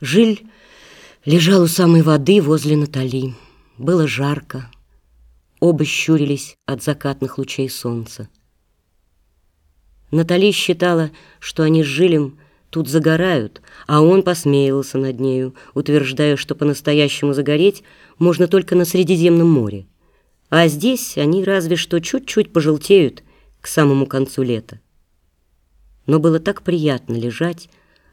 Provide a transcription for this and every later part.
Жиль лежал у самой воды возле Натали. Было жарко. Оба щурились от закатных лучей солнца. Натали считала, что они с Жилем тут загорают, а он посмеивался над нею, утверждая, что по-настоящему загореть можно только на Средиземном море. А здесь они разве что чуть-чуть пожелтеют к самому концу лета. Но было так приятно лежать,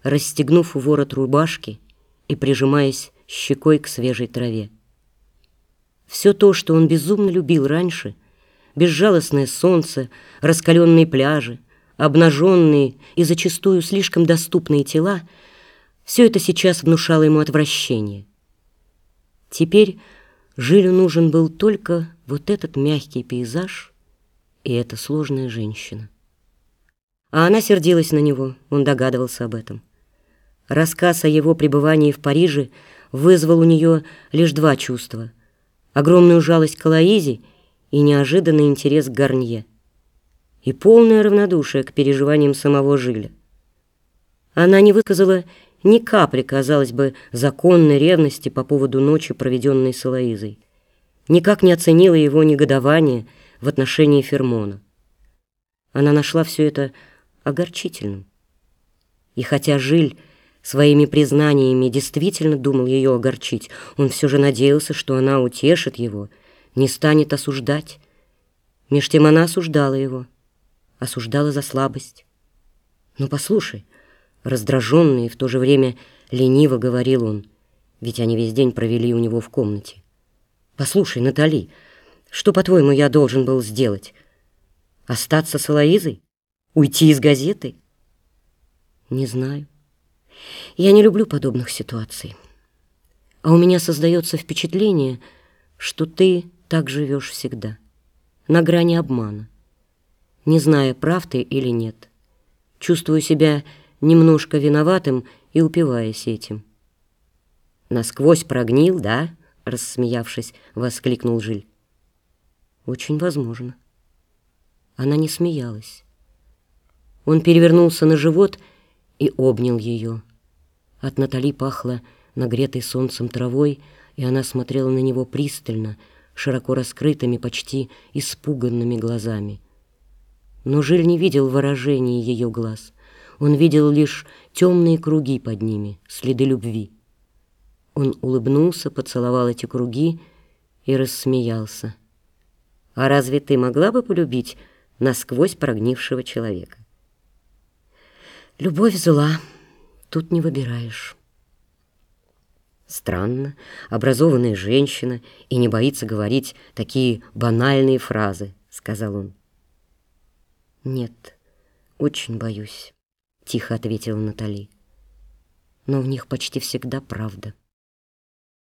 расстегнув ворот рубашки и прижимаясь щекой к свежей траве. Все то, что он безумно любил раньше, безжалостное солнце, раскаленные пляжи, обнаженные и зачастую слишком доступные тела, все это сейчас внушало ему отвращение. Теперь Жилю нужен был только вот этот мягкий пейзаж и эта сложная женщина. А она сердилась на него, он догадывался об этом. Рассказ о его пребывании в Париже вызвал у нее лишь два чувства — огромную жалость к Алоизе и неожиданный интерес к Гарнье, и полное равнодушие к переживаниям самого Жиля. Она не выказала ни капли, казалось бы, законной ревности по поводу ночи, проведенной с Алоизой, никак не оценила его негодование в отношении Фермона. Она нашла все это огорчительным. И хотя Жиль своими признаниями действительно думал ее огорчить, он все же надеялся, что она утешит его, не станет осуждать. Меж тем она осуждала его, осуждала за слабость. «Ну, послушай», — раздраженный и в то же время лениво говорил он, ведь они весь день провели у него в комнате. «Послушай, Натали, что, по-твоему, я должен был сделать? Остаться с Алоизой? Уйти из газеты?» «Не знаю. Я не люблю подобных ситуаций. А у меня создается впечатление, что ты так живешь всегда, на грани обмана, не зная, прав ты или нет. Чувствую себя немножко виноватым и упиваясь этим. «Насквозь прогнил, да?» — рассмеявшись, воскликнул Жиль. «Очень возможно». Она не смеялась. Он перевернулся на живот и обнял ее. От Натали пахло нагретой солнцем травой, и она смотрела на него пристально, широко раскрытыми, почти испуганными глазами. Но Жиль не видел выражения ее глаз. Он видел лишь темные круги под ними, следы любви. Он улыбнулся, поцеловал эти круги и рассмеялся. «А разве ты могла бы полюбить насквозь прогнившего человека?» «Любовь зла», тут не выбираешь. Странно, образованная женщина и не боится говорить такие банальные фразы, сказал он. Нет, очень боюсь, тихо ответила Натали. Но в них почти всегда правда.